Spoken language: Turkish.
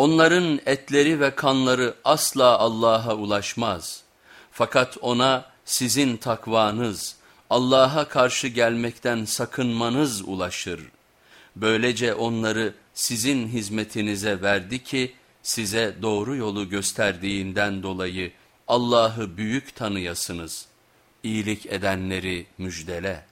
Onların etleri ve kanları asla Allah'a ulaşmaz. Fakat ona sizin takvanız, Allah'a karşı gelmekten sakınmanız ulaşır. Böylece onları sizin hizmetinize verdi ki size doğru yolu gösterdiğinden dolayı Allah'ı büyük tanıyasınız. İyilik edenleri müjdele.